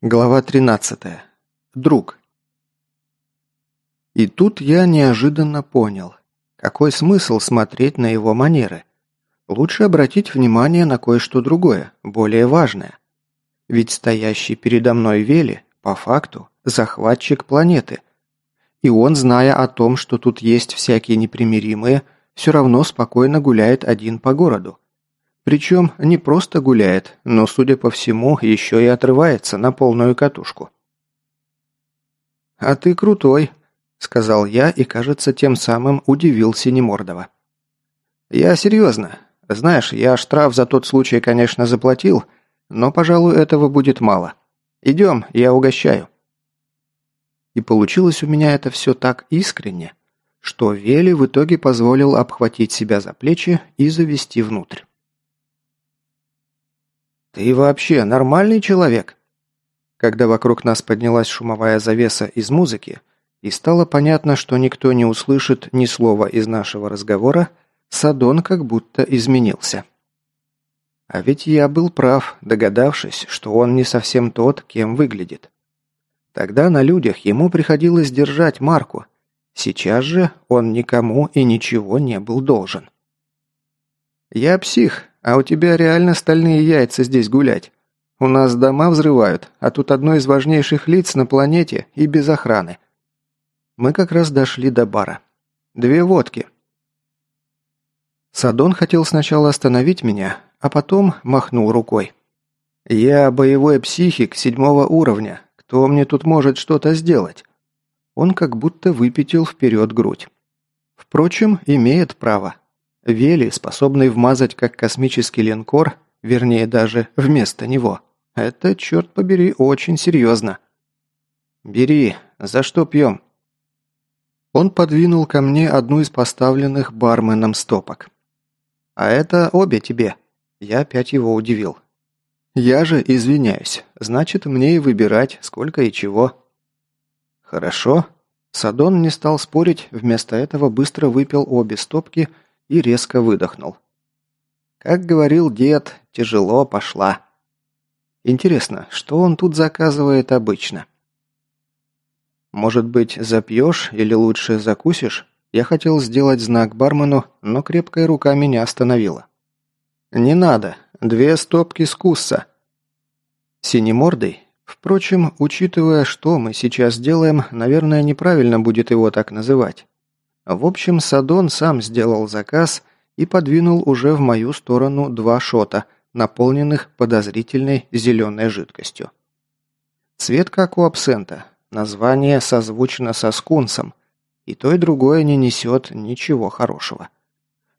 Глава 13. Друг. И тут я неожиданно понял, какой смысл смотреть на его манеры. Лучше обратить внимание на кое-что другое, более важное. Ведь стоящий передо мной Вели, по факту, захватчик планеты. И он, зная о том, что тут есть всякие непримиримые, все равно спокойно гуляет один по городу. Причем не просто гуляет, но, судя по всему, еще и отрывается на полную катушку. «А ты крутой», — сказал я и, кажется, тем самым удивил Синемордова. «Я серьезно. Знаешь, я штраф за тот случай, конечно, заплатил, но, пожалуй, этого будет мало. Идем, я угощаю». И получилось у меня это все так искренне, что Вели в итоге позволил обхватить себя за плечи и завести внутрь. «Ты вообще нормальный человек?» Когда вокруг нас поднялась шумовая завеса из музыки, и стало понятно, что никто не услышит ни слова из нашего разговора, Садон как будто изменился. А ведь я был прав, догадавшись, что он не совсем тот, кем выглядит. Тогда на людях ему приходилось держать марку. Сейчас же он никому и ничего не был должен. «Я псих, а у тебя реально стальные яйца здесь гулять. У нас дома взрывают, а тут одно из важнейших лиц на планете и без охраны. Мы как раз дошли до бара. Две водки. Садон хотел сначала остановить меня, а потом махнул рукой. «Я боевой психик седьмого уровня. Кто мне тут может что-то сделать?» Он как будто выпятил вперед грудь. Впрочем, имеет право. Вели, способный вмазать как космический линкор, вернее даже вместо него. Это, черт побери, очень серьезно. «Бери. За что пьем?» Он подвинул ко мне одну из поставленных барменом стопок. «А это обе тебе». Я опять его удивил. «Я же извиняюсь. Значит, мне и выбирать, сколько и чего». «Хорошо». Садон не стал спорить, вместо этого быстро выпил обе стопки – и резко выдохнул. Как говорил дед, тяжело пошла. Интересно, что он тут заказывает обычно? Может быть, запьешь или лучше закусишь? Я хотел сделать знак бармену, но крепкая рука меня остановила. «Не надо. Две стопки скусса». Синемордый? Впрочем, учитывая, что мы сейчас делаем, наверное, неправильно будет его так называть. В общем, Садон сам сделал заказ и подвинул уже в мою сторону два шота, наполненных подозрительной зеленой жидкостью. Цвет как у абсента, название созвучно со скунсом, и то и другое не несет ничего хорошего.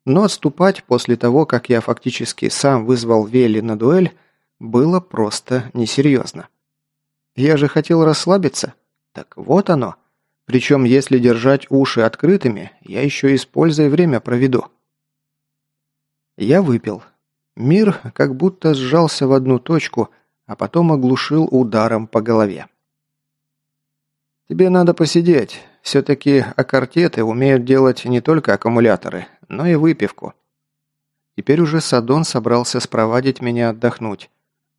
Но отступать после того, как я фактически сам вызвал Вели на дуэль, было просто несерьезно. Я же хотел расслабиться. Так вот оно – причем, если держать уши открытыми, я еще и с пользой время проведу. Я выпил. Мир как будто сжался в одну точку, а потом оглушил ударом по голове. Тебе надо посидеть. Все-таки аккортеты умеют делать не только аккумуляторы, но и выпивку. Теперь уже Садон собрался спровадить меня отдохнуть.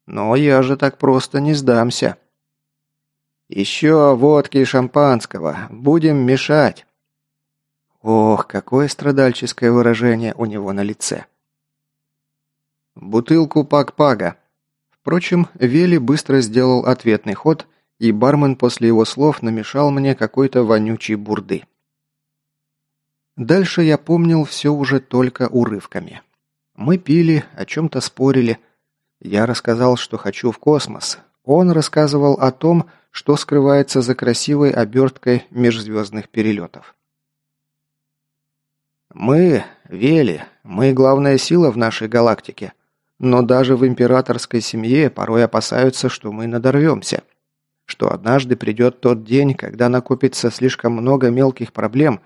Но я же так просто не сдамся. «Еще водки и шампанского. Будем мешать». Ох, какое страдальческое выражение у него на лице. «Бутылку пак-пага». Впрочем, Вели быстро сделал ответный ход, и бармен после его слов намешал мне какой-то вонючей бурды. Дальше я помнил все уже только урывками. Мы пили, о чем-то спорили. Я рассказал, что хочу в космос. Он рассказывал о том, что скрывается за красивой оберткой межзвездных перелетов. «Мы, Вели, мы главная сила в нашей галактике, но даже в императорской семье порой опасаются, что мы надорвемся, что однажды придет тот день, когда накопится слишком много мелких проблем,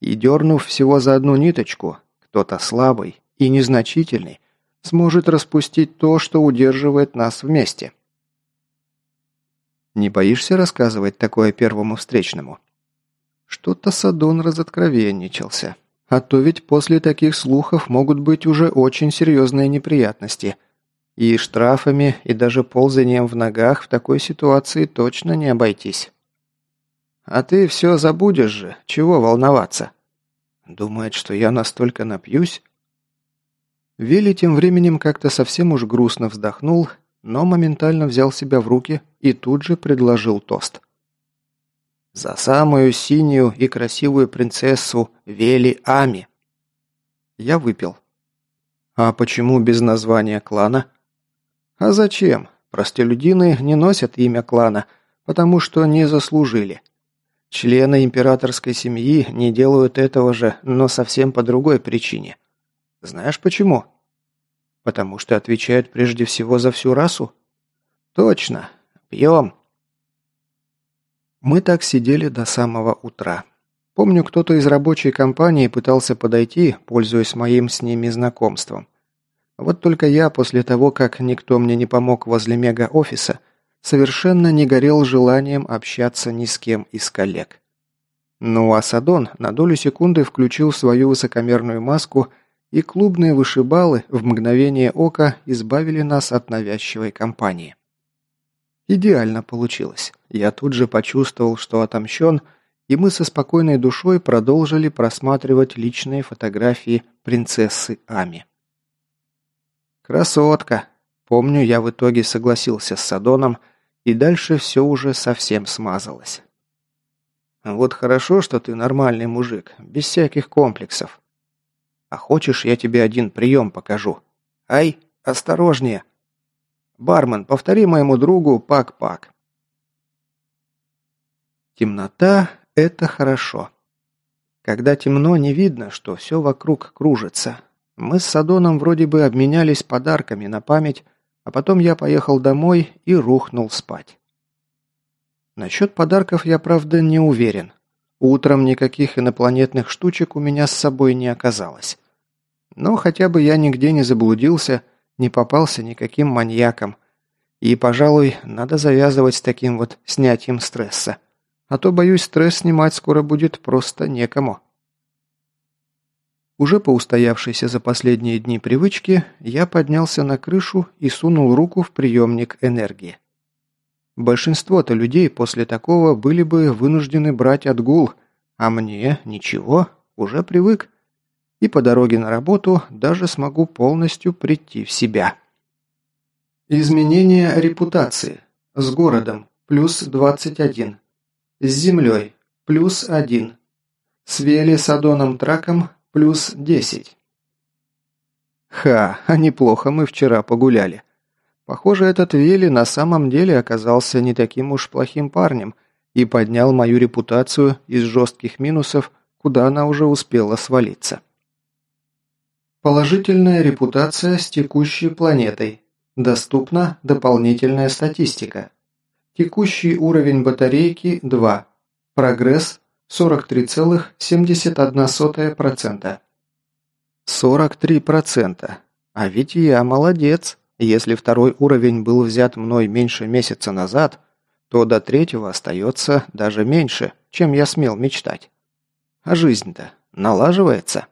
и, дернув всего за одну ниточку, кто-то слабый и незначительный сможет распустить то, что удерживает нас вместе». Не боишься рассказывать такое первому встречному?» Что-то Садон разоткровенничался. А то ведь после таких слухов могут быть уже очень серьезные неприятности. И штрафами, и даже ползанием в ногах в такой ситуации точно не обойтись. А ты все забудешь же, чего волноваться? Думает, что я настолько напьюсь? Вилли тем временем как-то совсем уж грустно вздохнул, но моментально взял себя в руки и тут же предложил тост. «За самую синюю и красивую принцессу Вели Ами!» Я выпил. «А почему без названия клана?» «А зачем? Простолюдины не носят имя клана, потому что не заслужили. Члены императорской семьи не делают этого же, но совсем по другой причине. Знаешь почему? Потому что отвечают прежде всего за всю расу? Точно. Пьем. Мы так сидели до самого утра. Помню, кто-то из рабочей компании пытался подойти, пользуясь моим с ними знакомством. Вот только я, после того, как никто мне не помог возле мега-офиса, совершенно не горел желанием общаться ни с кем из коллег. Ну а Садон на долю секунды включил свою высокомерную маску, и клубные вышибалы в мгновение ока избавили нас от навязчивой компании. Идеально получилось. Я тут же почувствовал, что отомщен, и мы со спокойной душой продолжили просматривать личные фотографии принцессы Ами. «Красотка!» Помню, я в итоге согласился с Садоном, и дальше все уже совсем смазалось. Вот хорошо, что ты нормальный мужик, без всяких комплексов. А хочешь, я тебе один прием покажу? Ай, осторожнее. Бармен, повтори моему другу пак-пак. Темнота – это хорошо. Когда темно, не видно, что все вокруг кружится. Мы с Садоном вроде бы обменялись подарками на память, а потом я поехал домой и рухнул спать. Насчет подарков я, правда, не уверен. Утром никаких инопланетных штучек у меня с собой не оказалось. Но хотя бы я нигде не заблудился, не попался никаким маньяком. И, пожалуй, надо завязывать с таким вот снятием стресса. А то, боюсь, стресс снимать скоро будет просто некому. Уже по устоявшейся за последние дни привычке, я поднялся на крышу и сунул руку в приемник энергии. Большинство-то людей после такого были бы вынуждены брать отгул, а мне ничего, уже привык. И по дороге на работу даже смогу полностью прийти в себя. Изменение репутации. С городом – плюс 21. С землей – плюс 1. С Вели Садоном Траком плюс 10. Ха, а неплохо мы вчера погуляли. Похоже, этот Вели на самом деле оказался не таким уж плохим парнем и поднял мою репутацию из жестких минусов, куда она уже успела свалиться. Положительная репутация с текущей планетой. Доступна дополнительная статистика. Текущий уровень батарейки 2. Прогресс 43,71%. 43%. А ведь я молодец. Если второй уровень был взят мной меньше месяца назад, то до третьего остается даже меньше, чем я смел мечтать. А жизнь-то налаживается.